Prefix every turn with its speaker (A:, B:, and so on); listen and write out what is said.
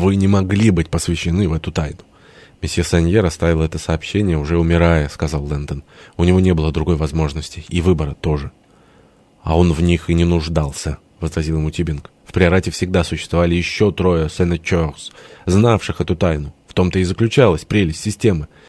A: вы не могли быть посвящены в эту тайну. «Месье Саньер оставил это сообщение, уже умирая», — сказал Лэндон. «У него не было другой возможности, и выбора тоже». «А он в них и не нуждался», — возразил ему Тибинг. «В приорате всегда существовали еще трое сенатёрс, знавших эту тайну. В том-то и заключалась прелесть системы.